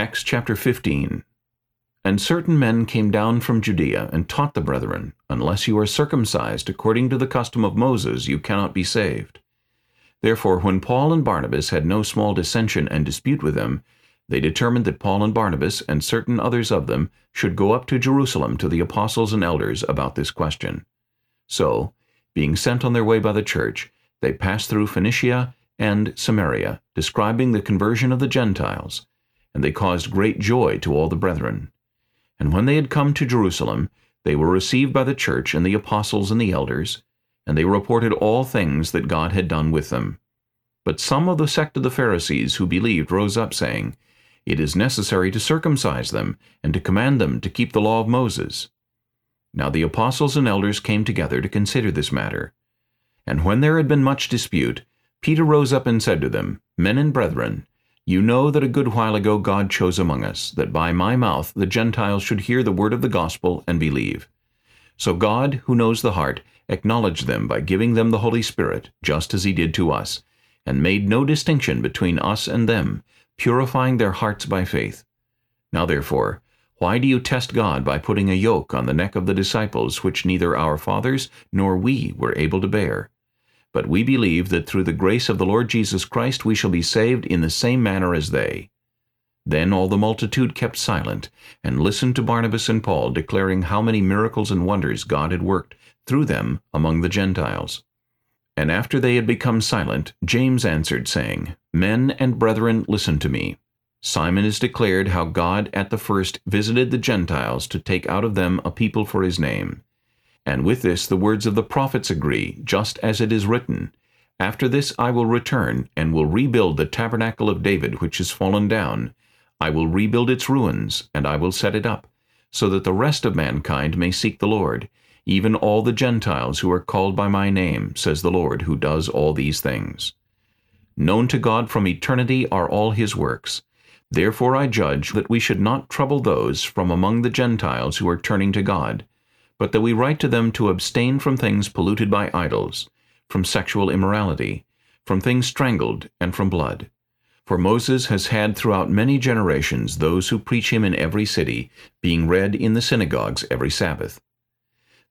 Acts chapter 15 And certain men came down from Judea and taught the brethren, Unless you are circumcised according to the custom of Moses, you cannot be saved. Therefore when Paul and Barnabas had no small dissension and dispute with them, they determined that Paul and Barnabas and certain others of them should go up to Jerusalem to the apostles and elders about this question. So, being sent on their way by the church, they passed through Phoenicia and Samaria, describing the conversion of the Gentiles, and they caused great joy to all the brethren. And when they had come to Jerusalem, they were received by the church and the apostles and the elders, and they reported all things that God had done with them. But some of the sect of the Pharisees who believed rose up, saying, It is necessary to circumcise them, and to command them to keep the law of Moses. Now the apostles and elders came together to consider this matter. And when there had been much dispute, Peter rose up and said to them, Men and brethren, you know that a good while ago God chose among us, that by my mouth the Gentiles should hear the word of the gospel and believe. So God, who knows the heart, acknowledged them by giving them the Holy Spirit, just as he did to us, and made no distinction between us and them, purifying their hearts by faith. Now therefore, why do you test God by putting a yoke on the neck of the disciples which neither our fathers nor we were able to bear? But we believe that through the grace of the Lord Jesus Christ we shall be saved in the same manner as they. Then all the multitude kept silent, and listened to Barnabas and Paul declaring how many miracles and wonders God had worked through them among the Gentiles. And after they had become silent, James answered, saying, Men and brethren, listen to me. Simon has declared how God at the first visited the Gentiles to take out of them a people for his name. And with this the words of the prophets agree, just as it is written, After this I will return, and will rebuild the tabernacle of David which is fallen down. I will rebuild its ruins, and I will set it up, so that the rest of mankind may seek the Lord, even all the Gentiles who are called by my name, says the Lord, who does all these things. Known to God from eternity are all his works. Therefore I judge that we should not trouble those from among the Gentiles who are turning to God, but that we write to them to abstain from things polluted by idols, from sexual immorality, from things strangled, and from blood. For Moses has had throughout many generations those who preach him in every city, being read in the synagogues every Sabbath.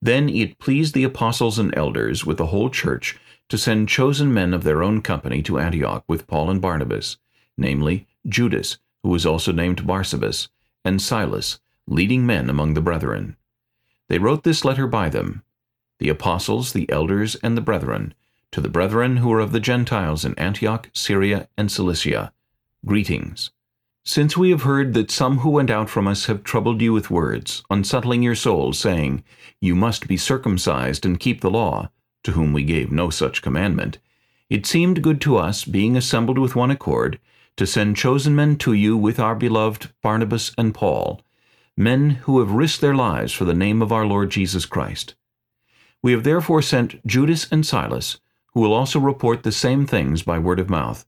Then it pleased the apostles and elders with the whole church to send chosen men of their own company to Antioch with Paul and Barnabas, namely Judas, who was also named Barsabas, and Silas, leading men among the brethren. They wrote this letter by them, the apostles, the elders, and the brethren, to the brethren who are of the Gentiles in Antioch, Syria, and Cilicia. Greetings. Since we have heard that some who went out from us have troubled you with words, unsettling your souls, saying, You must be circumcised and keep the law, to whom we gave no such commandment, it seemed good to us, being assembled with one accord, to send chosen men to you with our beloved Barnabas and Paul, men who have risked their lives for the name of our Lord Jesus Christ. We have therefore sent Judas and Silas, who will also report the same things by word of mouth.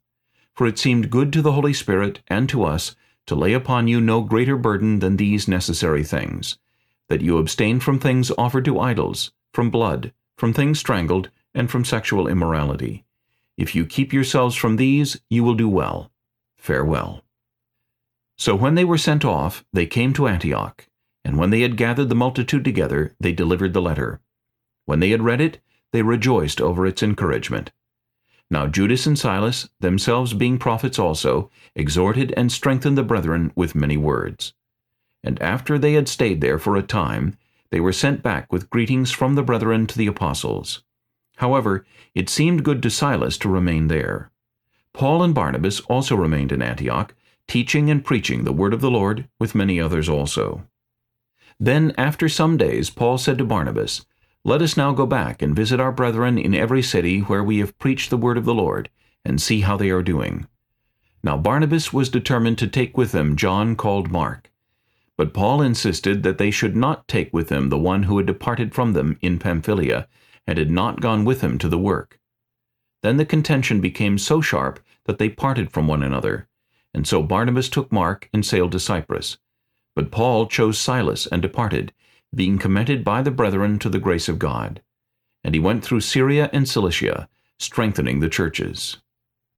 For it seemed good to the Holy Spirit and to us to lay upon you no greater burden than these necessary things, that you abstain from things offered to idols, from blood, from things strangled, and from sexual immorality. If you keep yourselves from these, you will do well. Farewell. So when they were sent off, they came to Antioch, and when they had gathered the multitude together, they delivered the letter. When they had read it, they rejoiced over its encouragement. Now Judas and Silas, themselves being prophets also, exhorted and strengthened the brethren with many words. And after they had stayed there for a time, they were sent back with greetings from the brethren to the apostles. However, it seemed good to Silas to remain there. Paul and Barnabas also remained in Antioch, teaching and preaching the word of the Lord with many others also. Then after some days Paul said to Barnabas, Let us now go back and visit our brethren in every city where we have preached the word of the Lord, and see how they are doing. Now Barnabas was determined to take with them John called Mark. But Paul insisted that they should not take with them the one who had departed from them in Pamphylia, and had not gone with him to the work. Then the contention became so sharp that they parted from one another, and so Barnabas took Mark and sailed to Cyprus. But Paul chose Silas and departed, being commended by the brethren to the grace of God. And he went through Syria and Cilicia, strengthening the churches.